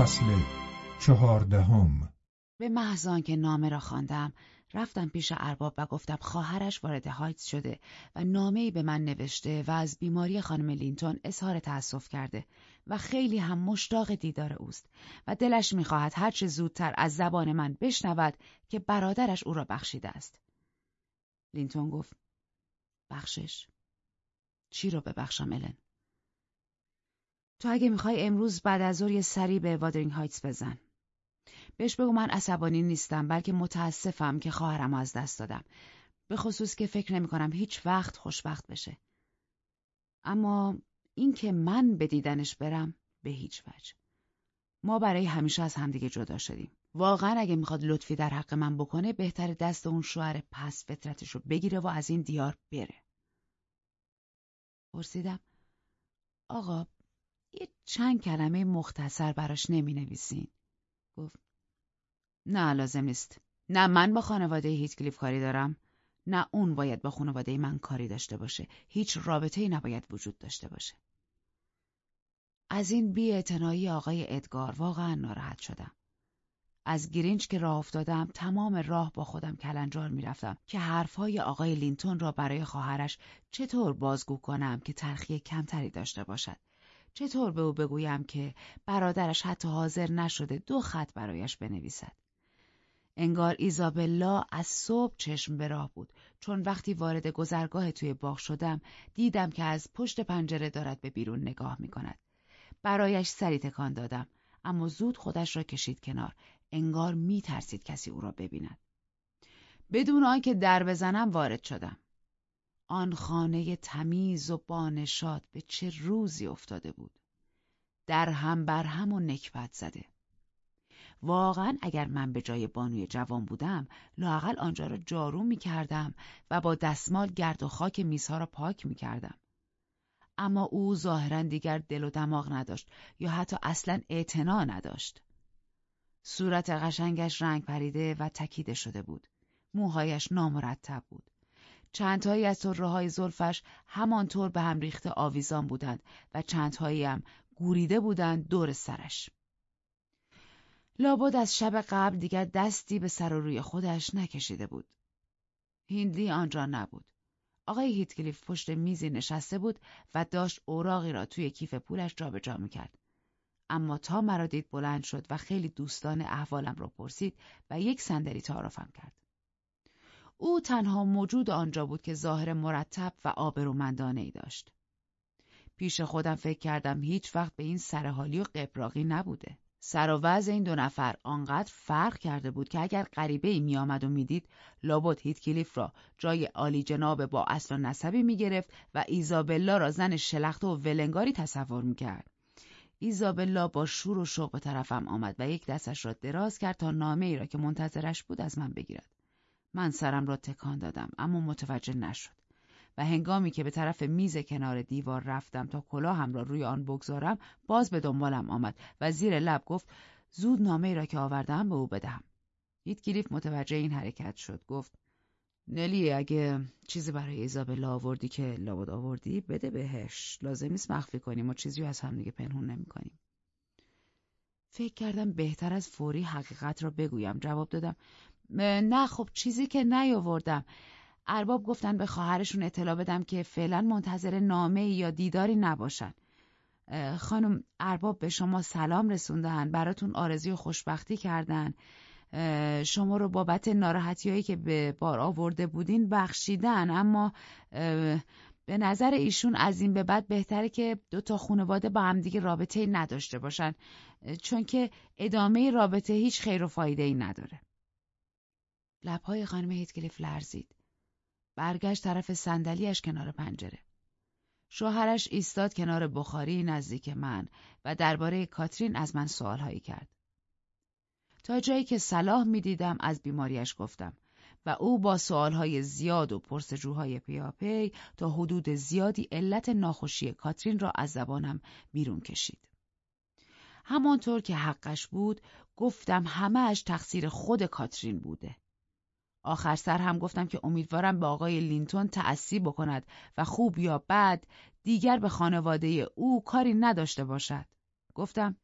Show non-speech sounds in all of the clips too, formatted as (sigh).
فصل چهاردهم به محض که نامه را خواندم رفتم پیش ارباب و گفتم خواهرش وارد هایتس شده و نامه‌ای به من نوشته و از بیماری خانم لینتون اظهار تأسف کرده و خیلی هم مشتاق دیدار اوست و دلش می‌خواهد هرچه زودتر از زبان من بشنود که برادرش او را بخشیده است. لینتون گفت بخشش چی رو ببخشم الن؟ تو اگه می‌خوای امروز بعد از ظهر یه سری به وادرینگ هایتس بزن. بهش بگو من عصبانی نیستم بلکه متاسفم که خواهرم از دست دادم. به خصوص که فکر نمی کنم هیچ وقت خوشبخت بشه. اما اینکه من به دیدنش برم به هیچ وجه. ما برای همیشه از همدیگه جدا شدیم. واقعا اگه می‌خواد لطفی در حق من بکنه بهتر دست اون شوهر پس فطرتش رو بگیره و از این دیار بره. پرسیدم آقا یه چند کلمه مختصر براش نمی نویسین. گفت نه لازم نیست. نه من با خانواده هیتکلیف کاری دارم. نه اون باید با خانواده من کاری داشته باشه. هیچ رابطه ای نباید وجود داشته باشه. از این بی آقای ادگار واقعا ناراحت شدم. از گرینچ که راه افتادم تمام راه با خودم کلنجار می‌رفتم که حرفهای آقای لینتون را برای خواهرش چطور بازگو کنم که تلخی کمتری داشته باشد. چطور به او بگویم که برادرش حتی حاضر نشده دو خط برایش بنویسد. انگار ایزابلا از صبح چشم به راه بود چون وقتی وارد گذرگاه توی باغ شدم دیدم که از پشت پنجره دارد به بیرون نگاه می کند. برایش سری تکان دادم اما زود خودش را کشید کنار انگار می ترسید کسی او را ببیند. بدون آنکه در بزنم وارد شدم. آن خانه تمیز و بانشاد به چه روزی افتاده بود. در هم بر هم و نکبت زده. واقعا اگر من به جای بانوی جوان بودم لاقل آنجا را جارو می کردم و با دستمال گرد و خاک میزها را پاک می کردم. اما او ظاهرا دیگر دل و دماغ نداشت یا حتی اصلا اعتنا نداشت. صورت قشنگش رنگ پریده و تکیده شده بود. موهایش نامرتب بود. چندهایی از های زلفش همانطور به هم ریخته آویزان بودند و چندهایی هم گوریده بودند دور سرش. لابد از شب قبل دیگر دستی به سر و روی خودش نکشیده بود. هیندلی آنجا نبود. آقای هیتکلیف پشت میزی نشسته بود و داشت اوراقی را توی کیف پولش جابجا می‌کرد. اما تا مرا دید بلند شد و خیلی دوستان احوالم را پرسید و یک صندلی تعارفم کرد. او تنها موجود آنجا بود که ظاهر مرتب و آبرومندانه ای داشت. پیش خودم فکر کردم هیچ وقت به این سرحالی و قبراقی نبوده. سر و وضع این دو نفر آنقدر فرق کرده بود که اگر غریبه ای می آمد و می‌دید لابد هیت را جای عالی جناب با اصل و نسبی می گرفت و ایزابلا را زن شلخت و ولنگاری تصور می کرد. ایزابلا با شور و شوق به طرفم آمد و یک دستش را دراز کرد تا نامه ای را که منتظرش بود از من بگیرد. من سرم را تکان دادم اما متوجه نشد و هنگامی که به طرف میز کنار دیوار رفتم تا کلاهم را روی آن بگذارم باز به دنبالم آمد و زیر لب گفت زود نامه را که آوردم به او بدهم. گلیف متوجه این حرکت شد گفت نلی اگه چیزی برای ایزابلا آوردی که لابد آوردی بده بهش لازم نیست مخفی کنیم و چیزی از هم دیگه پنهون نمی کنیم. فکر کردم بهتر از فوری حقیقت را بگویم جواب دادم نه خب چیزی که نیاوردم. ارباب گفتن به خواهرشون اطلاع بدم که فعلا منتظر نامه یا دیداری نباشن. خانم ارباب به شما سلام رسوندن براتون آرزوی خوشبختی کردن. شما رو بابت ناراحتیایی که به بار آورده بودین بخشیدن اما به نظر ایشون از این به بعد بهتره که دو تا خانواده با هم دیگه رابطه نداشته باشن چون که ادامه رابطه هیچ خیر و فایده ای نداره. لبهای خانم هیتکلیف لرزید برگشت طرف صندلیاش کنار پنجره شوهرش ایستاد کنار بخاری نزدیک من و درباره کاترین از من سوالهایی کرد تا جایی که صلاح می‌دیدم از بیماریش گفتم و او با سوالهای زیاد و پرسجوهای پیاپی تا حدود زیادی علت ناخوشی کاترین را از زبانم بیرون کشید. همانطور که حقش بود گفتم همهش تقصیر خود کاترین بوده. آخر سر هم گفتم که امیدوارم به آقای لینتون تأسی بکند و خوب یا بد دیگر به خانواده او کاری نداشته باشد. گفتم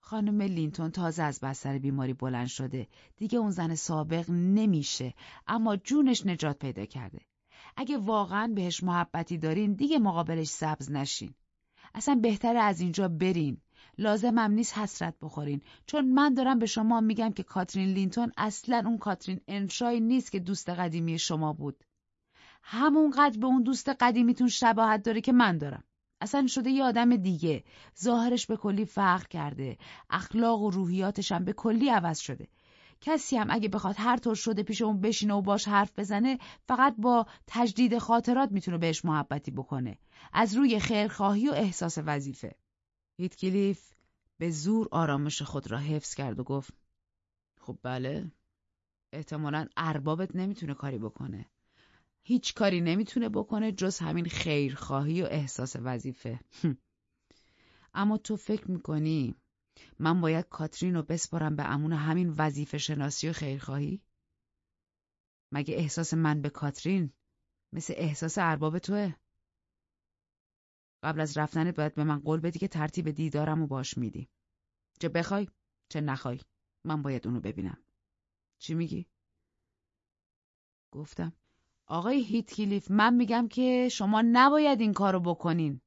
خانم لینتون تازه از بستر بیماری بلند شده. دیگه اون زن سابق نمیشه اما جونش نجات پیدا کرده. اگه واقعا بهش محبتی دارین دیگه مقابلش سبز نشین. اصلا بهتره از اینجا برین. لازمم نیست حسرت بخورین. چون من دارم به شما میگم که کاترین لینتون اصلا اون کاترین انشایی نیست که دوست قدیمی شما بود. همونقدر به اون دوست قدیمیتون شباهت داره که من دارم. اصلا شده یه آدم دیگه. ظاهرش به کلی فرق کرده. اخلاق و روحیاتش هم به کلی عوض شده. کسی هم اگه بخواد هر طور شده پیش اون بشینه و باش حرف بزنه فقط با تجدید خاطرات می‌تونه بهش محبتی بکنه. از روی خیرخواهی و احساس وظیفه. هیتکلیف به زور آرامش خود را حفظ کرد و گفت خب بله احتمالا اربابت نمی‌تونه کاری بکنه هیچ کاری نمی‌تونه بکنه جز همین خیرخواهی و احساس وظیفه (laughs) اما تو فکر می‌کنی من باید کاترین رو بسپارم به امون همین وظیفه شناسی و خیرخواهی؟ مگه احساس من به کاترین مثل احساس ارباب توه؟ قبل از رفتنت باید به من قول بدی که ترتیب دیدارم و باش میدی. چه بخوای چه نخوای من باید اونو ببینم. چی میگی؟ گفتم آقای هیتکلیف من میگم که شما نباید این کارو بکنین.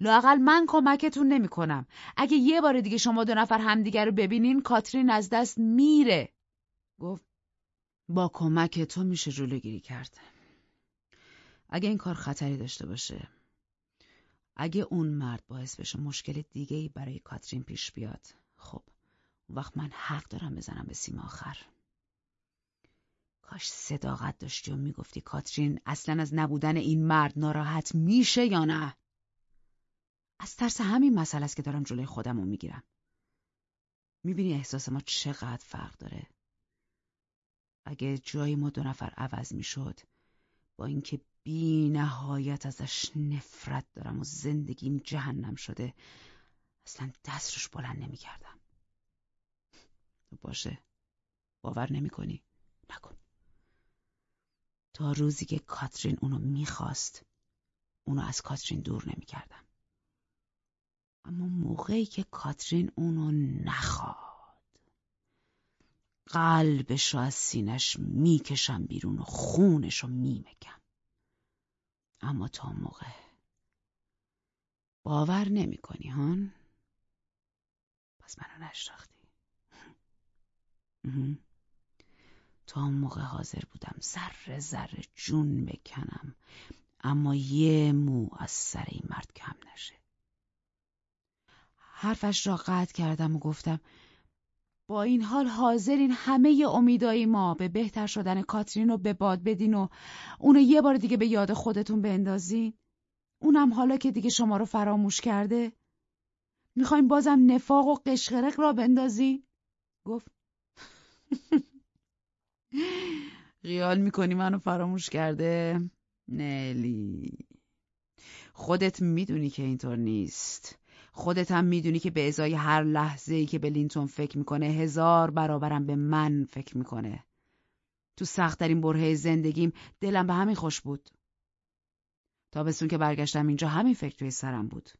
لاقل من کمکتون نمی‌کنم. اگه یه بار دیگه شما دو نفر همدیگه رو ببینین کاترین از دست میره. گفت با کمک تو میشه جلوگیری کرد. اگه این کار خطری داشته باشه اگه اون مرد باعث بشه مشکل دیگه ای برای کاترین پیش بیاد خب وقت من حق دارم بزنم به سیم آخر. کاش صداقت داشتی و می‌گفتی کاترین اصلا از نبودن این مرد ناراحت میشه یا نه؟ از ترس همین مسئله است که دارم جلوی خودم رو می‌گیرم. می‌بینی احساس ما چقدر فرق داره؟ اگه جای ما دو نفر عوض می‌شد با اینکه بی نهایت ازش نفرت دارم و زندگیم جهنم شده اصلا دست روش بلند نمی کردم. باشه باور نمی کنی؟ نکن تا روزی که کاترین اونو می‌خواست اونو از کاترین دور نمی کردم. اما موقعی که کاترین اونو نخواد قلبش رو از سینش می‌کشم بیرون و خونش رو میمکم اما تا موقع. باور نمی کنی هان؟ پس منو نشناختی. تا موقع حاضر بودم ذره ذره جون بکنم اما یه مو از سر این مرد کم نشه. حرفش را قطع کردم و گفتم با این حال حاضرین همه امیدای ما به بهتر شدن کاترین رو به باد بدین و اونو یه بار دیگه به یاد خودتون بندازین؟ اونم حالا که دیگه شما رو فراموش کرده؟ می‌خوایم بازم نفاق و قشقرق را بندازین؟ گفت (laughs) خیال می‌کنی منو فراموش کرده؟ نلی خودت می‌دونی که اینطور نیست خودت هم می‌دونی که به ازای هر لحظه ای که به لینتون فکر می‌کنه هزار برابرم به من فکر می‌کنه. تو سختترین برهه زندگیم دلم به همین خوش بود. تابستون که برگشتم اینجا همین فکر توی سرم بود.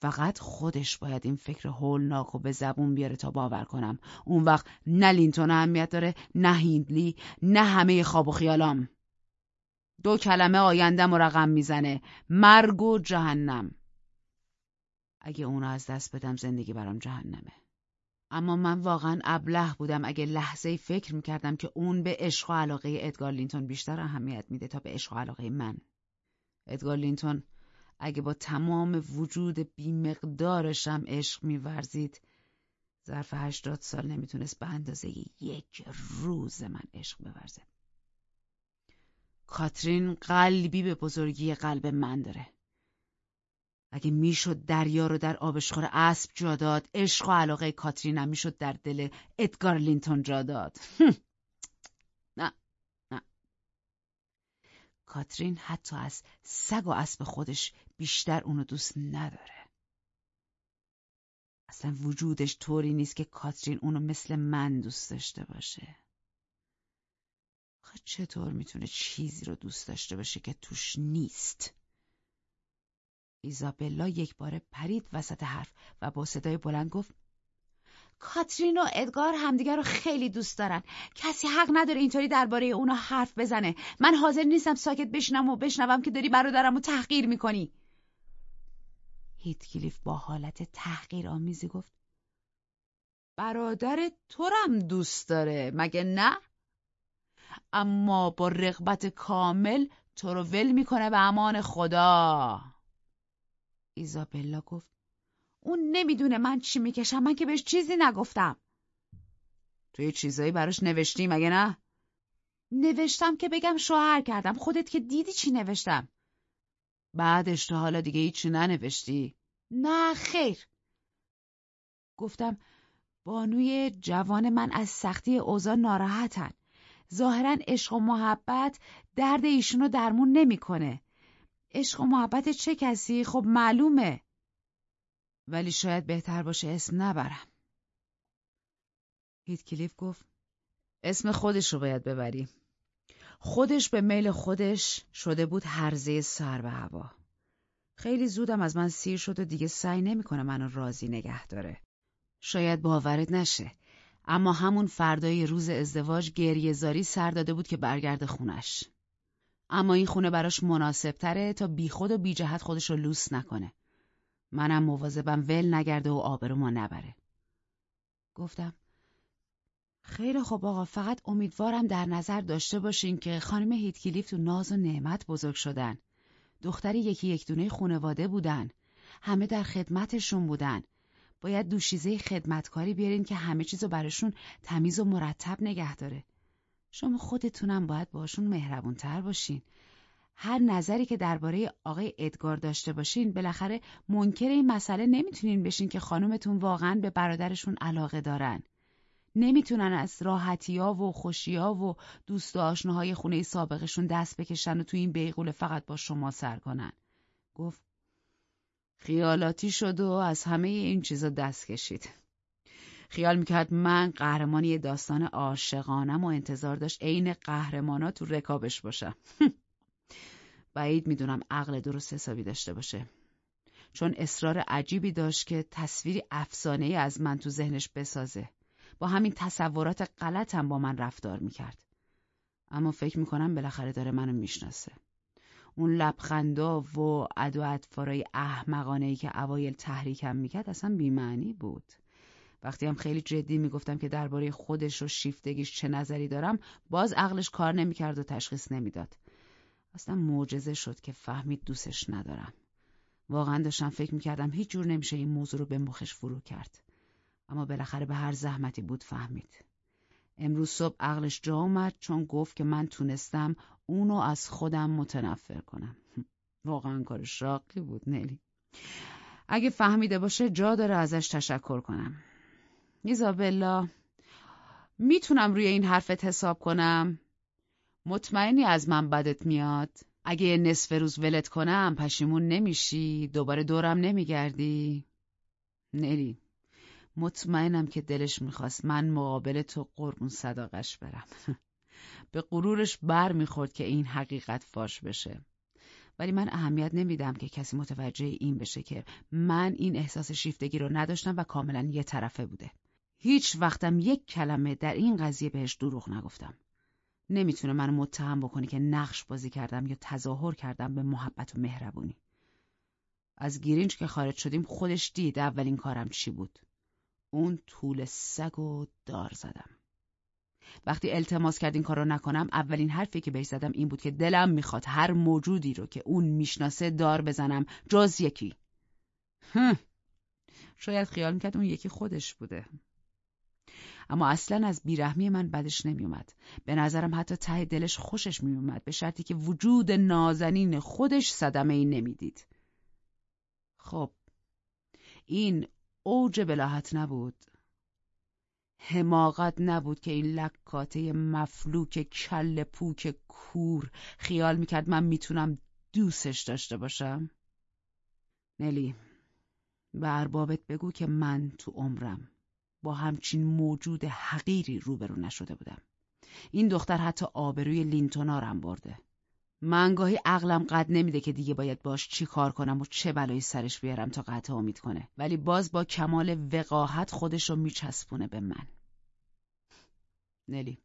فقط خودش باید این فکر هولناک و به زبون بیاره تا باور کنم. اون وقت نه لینتون اهمیت داره نه هیندلی نه همه خواب و خیالام. دو کلمه آیندم و رقم می‌زنه. مرگ و جهنم. اگه اونو از دست بدم زندگی برام جهنمه. اما من واقعا ابله بودم اگه لحظه فکر می‌کردم که اون به عشق و علاقه ادگار لینتون بیشتر اهمیت میده تا به عشق و علاقه من. ادگار لینتون اگه با تمام وجود بیمقدارشم عشق میورزید ظرف هشتاد سال نمی‌تونست به اندازه یک روز من عشق بورزه. کاترین قلبی به بزرگی قلب من داره. اگه می‌شد دریا رو در آبشخور اسب جا داد عشق و علاقه کاترین می‌شد در دل ادگار لینتون جا داد. نه نه. کاترین حتی از سگ و اسب خودش بیشتر اونو دوست نداره. اصلا وجودش طوری نیست که کاترین اونو مثل من دوست داشته باشه. چطور می‌تونه چیزی رو دوست داشته باشه که توش نیست؟ ایزابلا یک بار پرید وسط حرف و با صدای بلند گفت کاترین و ادگار همدیگر رو خیلی دوست دارن. کسی حق نداره اینطوری درباره اونا حرف بزنه. من حاضر نیستم ساکت بشنم و بشنوم که داری برادرم رو تحقیر می‌کنی. هیتکلیف با حالت تحقیر آمیزی گفت برادر رم دوست داره مگه نه؟ اما با رغبت کامل تو رو ول می‌کنه به امان خدا. ایزابلا گفت اون نمی‌دونه من چی می‌کشم من که بهش چیزی نگفتم توی چیزایی براش نوشتی مگه نه؟ نوشتم که بگم شوهر کردم خودت که دیدی چی نوشتم بعدش تا حالا دیگه هیچی ننوشتی؟ نه خیر گفتم بانوی جوان من از سختی اوضاع ناراحتن ظاهرا عشق و محبت درد ایشونو درمون نمی‌کنه. عشق و محبت چه کسی؟ خب معلومه. ولی شاید بهتر باشه اسم نبرم. کلیف گفت اسم خودش رو باید ببری. خودش به میل خودش شده بود هرزه سر به هوا. خیلی زودم از من سیر شد و دیگه سعی نمی‌کنه منو راضی نگه داره. شاید باورت نشه اما همون فردای روز ازدواج گریه زاری سر داده بود که برگرده خونش. اما این خونه براش مناسب تره تا بیخود و بی جهت خودش رو لوس نکنه. منم مواظبم ول نگرده و آبرو ما نبره. گفتم خیلی خوب آقا فقط امیدوارم در نظر داشته باشین که خانم هیتکلیف تو ناز و نعمت بزرگ شدن. دختری یکی یک دونه خونواده بودن. همه در خدمتشون بودن. باید دوشیزه خدمتکاری بیارین که همه چیزو براشون تمیز و مرتب نگه داره. شما خودتونم باید باشون مهربونتر باشین. هر نظری که درباره آقای ادگار داشته باشین بالاخره منکر این مسئله نمی‌تونین بشین که خانومتون واقعا به برادرشون علاقه دارن. نمی‌تونن از راحتیا و خوشیا و دوست و آشناهای خونه سابقشون دست بکشن و تو این بیغول فقط با شما سر کنن. گفت خیالاتی شد و از همه این چیزا دست کشید. خیال می‌کرد من قهرمانی داستان عاشقانم و انتظار داشت عین قهرمانا تو رکابش باشم. (laughs) بعید می‌دونم عقل درست حسابی داشته باشه. چون اصرار عجیبی داشت که تصویری افسانه از من تو ذهنش بسازه. با همین تصورات غلطم با من رفتار می‌کرد. اما فکر می‌کنم بالاخره داره منو می‌شناسه. اون لبخندا و ادو اطفارای احمقانه ای که اوایل تحریکم می‌کرد اصلا بیمعنی بود. وقتی هم خیلی جدی می‌گفتم که درباره خودش و شیفتگیش چه نظری دارم باز عقلش کار نمی‌کرد و تشخیص نمی‌داد. اصلا معجزه شد که فهمید دوستش ندارم. واقعا داشتم فکر می‌کردم هیچ جور نمیشه این موضوع رو به مخش فرو کرد. اما بالاخره به هر زحمتی بود فهمید. امروز صبح عقلش جا اومد چون گفت که من تونستم اونو از خودم متنفر کنم. (laughs) واقعا کار شاقی بود نلی. اگه فهمیده باشه جا داره ازش تشکر کنم. ایزابلا می‌تونم روی این حرفت حساب کنم؟ مطمئنی از من بدت میاد؟ اگه نصف روز ولت کنم پشیمون نمیشی؟ دوباره دورم نمیگردی؟ نلی مطمئنم که دلش می‌خواست من مقابل تو قربون صداقش برم. (laughs) به غرورش بر می‌خورد که این حقیقت فاش بشه. ولی من اهمیت نمیدم که کسی متوجه این بشه که من این احساس شیفتگی رو نداشتم و کاملا یه طرفه بوده. هیچ وقتم یک کلمه در این قضیه بهش دروغ نگفتم. نمی‌تونه منو متهم بکنی که نقش بازی کردم یا تظاهر کردم به محبت و مهربونی. از گیرینج که خارج شدیم خودش دید اولین کارم چی بود. اون طول سگ و دار زدم. وقتی التماس کرد این کار نکنم اولین حرفی که بهش زدم این بود که دلم می‌خواد هر موجودی رو که اون می‌شناسه دار بزنم جز یکی. شاید خیال می‌کرد اون یکی خودش بوده. اما اصلا از بیرحمی من بدش نمیومد. به نظرم حتی ته دلش خوشش میومد به شرطی که وجود نازنین خودش صدمه ای نمی‌دید. خب این اوج بلاحت نبود. حماقت نبود که این لکاته مفلوک کل پوک کور خیال می‌کرد من می‌تونم دوستش داشته باشم. نلی به اربابت بگو که من تو عمرم با همچین موجود حقیری روبرو نشده بودم. این دختر حتی آبروی لینتونارم برده. من گاهی عقلم قد نمیده که دیگه باید باش چی کار کنم و چه بلایی سرش بیارم تا قطع امید کنه. ولی باز با کمال وقاحت خودش رو میچسبونه به من. نلی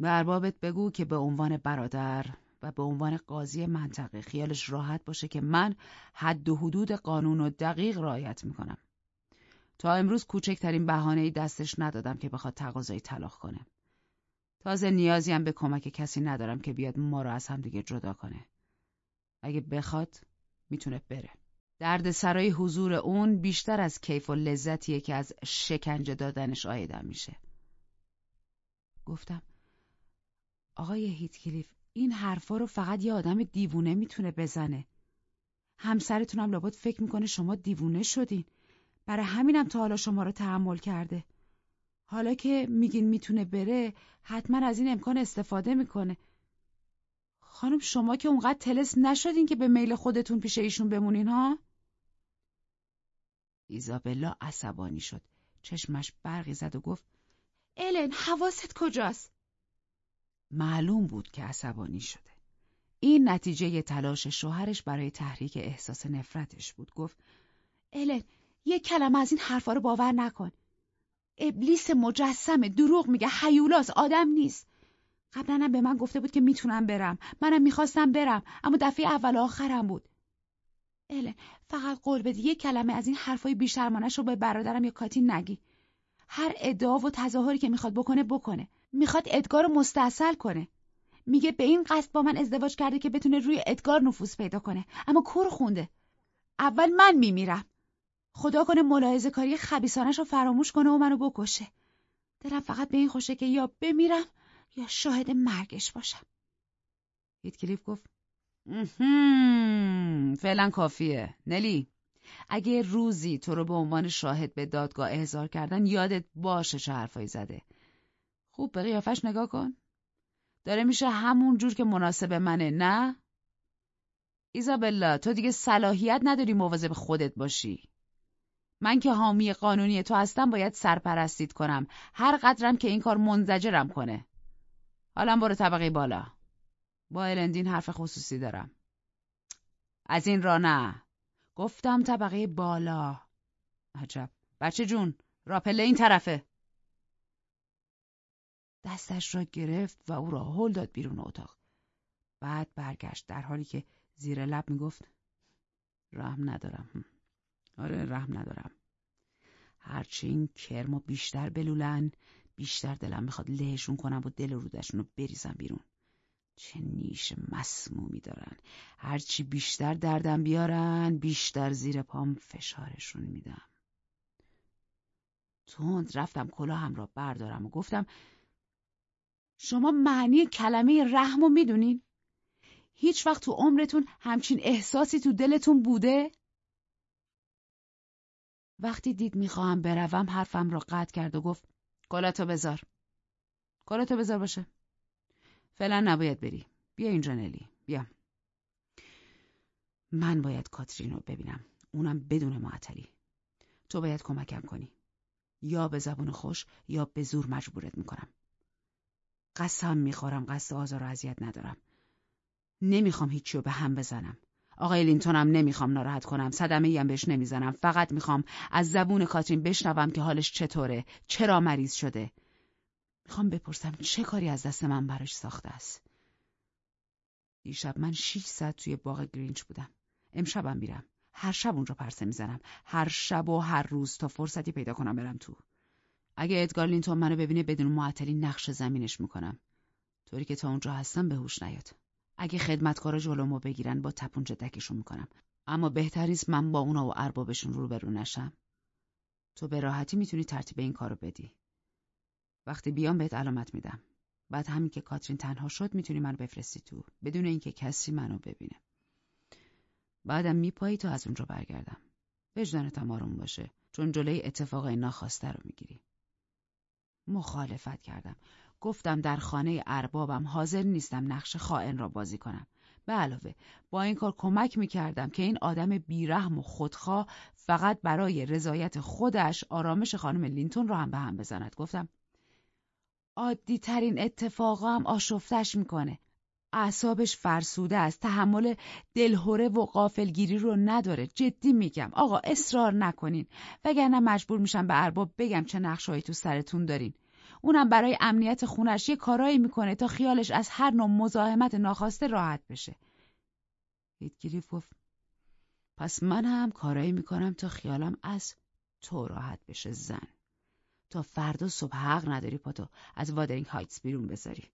به اربابت بگو که به عنوان برادر و به عنوان قاضی منطقه خیالش راحت باشه که من حد و حدود قانون و دقیق رعایت می‌کنم. تا امروز کوچکترین بهانه‌ای دستش ندادم که بخواد تقاضای طلاق کنه تازه نیازی هم به کمک کسی ندارم که بیاد ما رو از هم دیگه جدا کنه. اگه بخواد می‌تونه بره. درد سرای حضور اون بیشتر از کیف و لذتیه که از شکنجه دادنش آیدم میشه. گفتم آقای هیتکلیف این حرفا رو فقط یه آدم دیوونه می‌تونه بزنه. همسرتونم لابد فکر می‌کنه شما دیوونه شدین. برای همینم تا حالا شما رو تحمل کرده. حالا که میگین می‌تونه بره حتما از این امکان استفاده می‌کنه خانم شما که اونقدر تلس نشدین که به میل خودتون پیش ایشون بمونین ها؟ ایزابلا عصبانی شد چشمش برقی زد و گفت الن حواست کجاست؟ معلوم بود که عصبانی شده این نتیجه تلاش شوهرش برای تحریک احساس نفرتش بود گفت الن یه کلمه از این حرفا رو باور نکن. ابلیس مجسمه دروغ میگه حیولاس آدم نیست. قبلا به من گفته بود که می‌تونم برم. منم می‌خواستم برم اما دفعه اول آخرم بود. الن فقط قول بدی یک کلمه از این حرفای بیشرمانش رو به برادرم یا کاتین نگی. هر ادعا و تظاهری که می‌خواد بکنه بکنه. می‌خواد ادگار رو مستاصل کنه. میگه به این قصد با من ازدواج کرده که بتونه روی ادگار نفوذ پیدا کنه. اما کور خونده. اول من میمیرم. خدا کنه ملاحظه کاری خبیسانش رو فراموش کنه و منو بکشه. دلم فقط به این خوشه که یا بمیرم یا شاهد مرگش باشم. هیتکلیف گفت فعلا کافیه. نلی اگه روزی تو رو به عنوان شاهد به دادگاه احضار کردن یادت باشه چه حرفایی زده. خوب به قیافش نگاه کن. داره میشه همون جور که مناسب منه نه؟ ایزابلا تو دیگه صلاحیت نداری مواظب خودت باشی. من که حامی قانونی تو هستم باید سرپرستید کنم. هر قدرم که این کار منزجرم کنه. حالا برو طبقه بالا. با الندین حرف خصوصی دارم. از این را نه. گفتم طبقه بالا. عجب. بچه جون راپله این طرفه. دستش را گرفت و او را هل داد بیرون اتاق. بعد برگشت در حالی که زیر لب می‌گفت رحم ندارم. آره رحم ندارم هرچی این کرمو بیشتر بلولن بیشتر دلم می‌خواد لهشون کنم و دل رودشون رو بریزم بیرون چه نیش مسمومی دارن هرچی بیشتر دردم بیارن بیشتر زیر پام فشارشون میدم تند رفتم کلاهم را بردارم و گفتم شما معنی کلمه رحم رو می‌دونین؟ هیچ وقت تو عمرتون همچین احساسی تو دلتون بوده؟ وقتی دید می‌خواهم بروم حرفم را قطع کرد و گفت کلاتو بذار. کلاتو بذار باشه. فعلا نباید بری. بیا اینجا نلی. بیا. من باید کاترین رو ببینم. اونم بدون معطلی. تو باید کمکم کنی. یا به زبون خوش یا به زور مجبورت می‌کنم. قسم می‌خورم قصد آزار و اذیت ندارم. نمی‌خوام هیچی به هم بزنم. آقای لینتونم نمی‌خوام ناراحت کنم. صدمه ایم بهش نمی‌زنم. فقط می‌خوام از زبون کاترین بشنوم که حالش چطوره. چرا مریض شده. می‌خوام بپرسم چه کاری از دست من براش ساخته است؟ دیشب من شیش ساعت توی باغ گرینچ بودم. امشبم میرم. هر شب اونجا پرسه می‌زنم. هر شب و هر روز تا فرصتی پیدا کنم برم تو. اگه ادگار لینتون منو ببینه بدون معطلی نقش زمینش می‌کنم. طوری که تا اونجا هستم به هوش نیاد. اگه خدمتکارا جلومو بگیرن با تپونجه دکشون می‌کنم. اما بهتریست من با اونا و اربابشون روبرو نشم. تو به راحتی می‌تونی ترتیب این کارو بدی. وقتی بیام بهت علامت میدم. بعد همین که کاترین تنها شد می‌تونی منو بفرستی تو بدون اینکه کسی منو ببینه. بعدم میپایی تا از اونجا برگردم. وجدانتم آروم باشه. چون جلوی اتفاق ناخواسته رو می‌گیری. مخالفت کردم. گفتم در خانه اربابم حاضر نیستم نقش خائن را بازی کنم. به علاوه با این کار کمک می‌کردم که این آدم بیرحم و خودخواه فقط برای رضایت خودش آرامش خانم لینتون را هم به هم بزند. گفتم عادی ترین اتفاقا هم آشفتش می‌کنه. اعصابش فرسوده است. تحمل دلهوره و قافلگیری رو نداره. جدی میگم. آقا اصرار نکنین. وگرنه مجبور میشم به ارباب بگم چه نقشهایی تو سرتون دارین. اونم برای امنیت خونش یه کارایی می‌کنه تا خیالش از هر نوع مزاحمت ناخواسته راحت بشه. هیتگریف گفت پس من هم کارایی می‌کنم تا خیالم از تو راحت بشه زن. تا فردا صبح حق نداری پاتو از وادرینگ هایتس بیرون بذاری.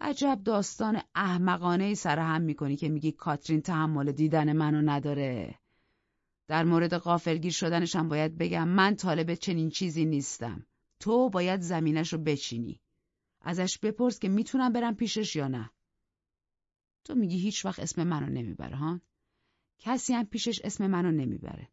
عجب داستان احمقانه ای سر هم می‌کنی که میگی کاترین تحمل دیدن منو نداره. در مورد قافلگیر شدنشم باید بگم من طالب چنین چیزی نیستم. تو باید زمینش رو بچینی. ازش بپرس که می‌تونم برم پیشش یا نه. تو میگی هیچ وقت اسم منو نمی‌بره ها؟ کسی هم پیشش اسم منو نمی‌بره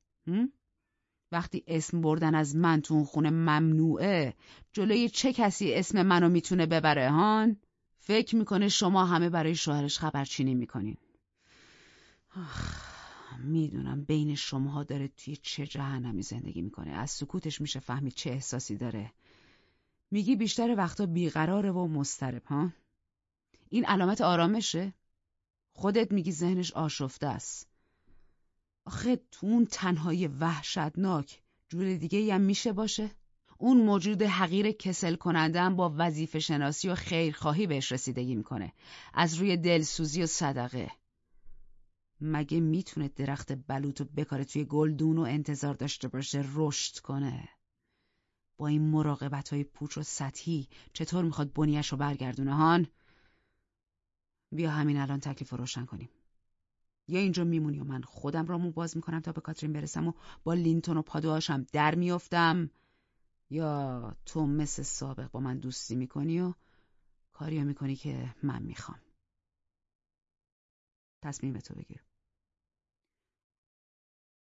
وقتی اسم بردن از من تو اون خونه ممنوعه جلوی چه کسی اسم منو می‌تونه ببره هان فکر می‌کنه شما همه برای شوهرش خبرچینی می‌کنین. می‌دونم بین شماها داره توی چه جهنمی زندگی می‌کنه. از سکوتش میشه فهمید چه احساسی داره. میگی بیشتر وقتا بیقراره و مسترب ها؟ این علامت آرامشه؟ خودت میگی ذهنش آشفته است. آخه تو اون تنهایی وحشتناک جور دیگه هم میشه باشه؟ اون موجود حقیر کسل کننده با وظیفه شناسی و خیرخواهی بهش رسیدگی می‌کنه. از روی دلسوزی و صدقه. مگه می‌تونه درخت بلوط و بکاره توی گلدون و انتظار داشته باشه رشد کنه؟ با این مراقبت های پوچ و سطحی چطور می‌خواد بنیش رو برگردونه هان؟ بیا همین الان تکلیف رو روشن کنیم. یا اینجا میمونی و من خودم رامو باز می‌کنم تا به کاترین برسم و با لینتون و پادوهاشم در میافتم؟ یا تو مثل سابق با من دوستی می‌کنی و کاریا می‌کنی که من می‌خوام؟ تصمیم تو بگیر.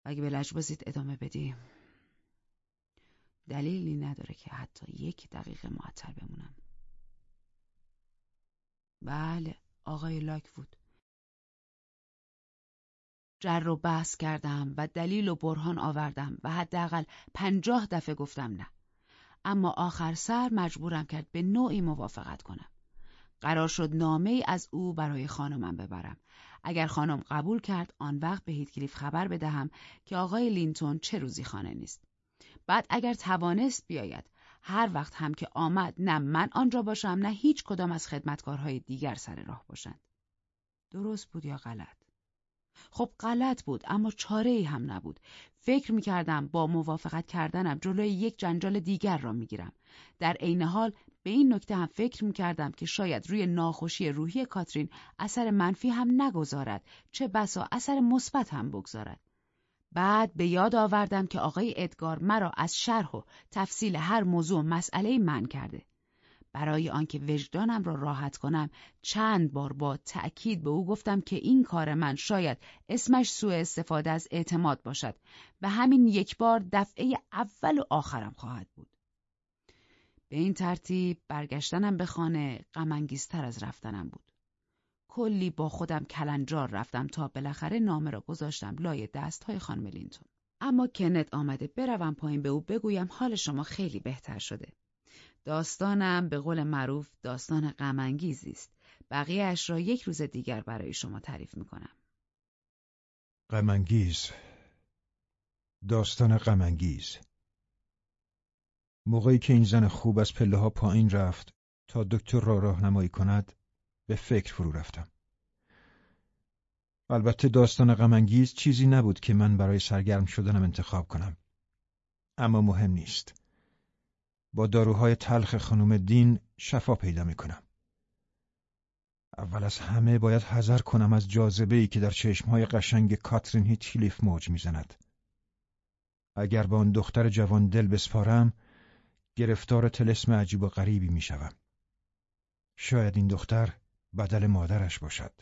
اگه به لجبازیت ادامه بدی. دلیلی نداره که حتی یک دقیقه معطل بمونم. بله آقای لاکوود. جر و بحث کردم و دلیل و برهان آوردم و حداقل پنجاه دفعه گفتم نه. اما آخر سر مجبورم کرد به نوعی موافقت کنم. قرار شد نامه ای از او برای خانمم ببرم. اگر خانم قبول کرد آن وقت به هیتکلیف خبر بدهم که آقای لینتون چه روزی خانه نیست. بعد اگر توانست بیاید. هر وقت هم که آمد نه من آنجا باشم نه هیچ کدام از خدمتکارهای دیگر سر راه باشند. درست بود یا غلط؟ خب غلط بود اما چاره ای هم نبود. فکر می کردم با موافقت کردنم جلوی یک جنجال دیگر را می گیرم. در عین حال به این نکته هم فکر می کردم که شاید روی ناخوشی روحی کاترین اثر منفی هم نگذارد چه بسا اثر مثبت هم بگذارد. بعد به یاد آوردم که آقای ادگار مرا از شرح و تفصیل هر موضوع مسئله من کرده. برای آنکه وجدانم را راحت کنم چند بار با تأکید به او گفتم که این کار من شاید اسمش سوء استفاده از اعتماد باشد و همین یک بار دفعه اول و آخرم خواهد بود. به این ترتیب برگشتنم به خانه غمانگیزتر از رفتنم بود. کلی با خودم کلنجار رفتم تا بالاخره نامه را گذاشتم لای دست های خانم لینتون. اما کنت آمده بروم پایین به او بگویم حال شما خیلی بهتر شده. داستانم به قول معروف داستان غمانگیزی است. بقیهش را یک روز دیگر برای شما تعریف می‌کنم. غمانگیز داستان غمانگیز موقعی که این زن خوب از پله ها پایین رفت تا دکتر را راهنمایی کند به فکر فرو رفتم. البته داستان غمانگیز چیزی نبود که من برای سرگرم شدنم انتخاب کنم. اما مهم نیست. با داروهای تلخ خانم دین شفا پیدا می کنم. اول از همه باید حذر کنم از جاذبه ای که در چشمهای قشنگ کاترین هیتکلیف موج می‌زند. اگر با آن دختر جوان دل بسپارم گرفتار تلسم عجیب و غریبی می‌شوم. شاید این دختر بدل مادرش باشد.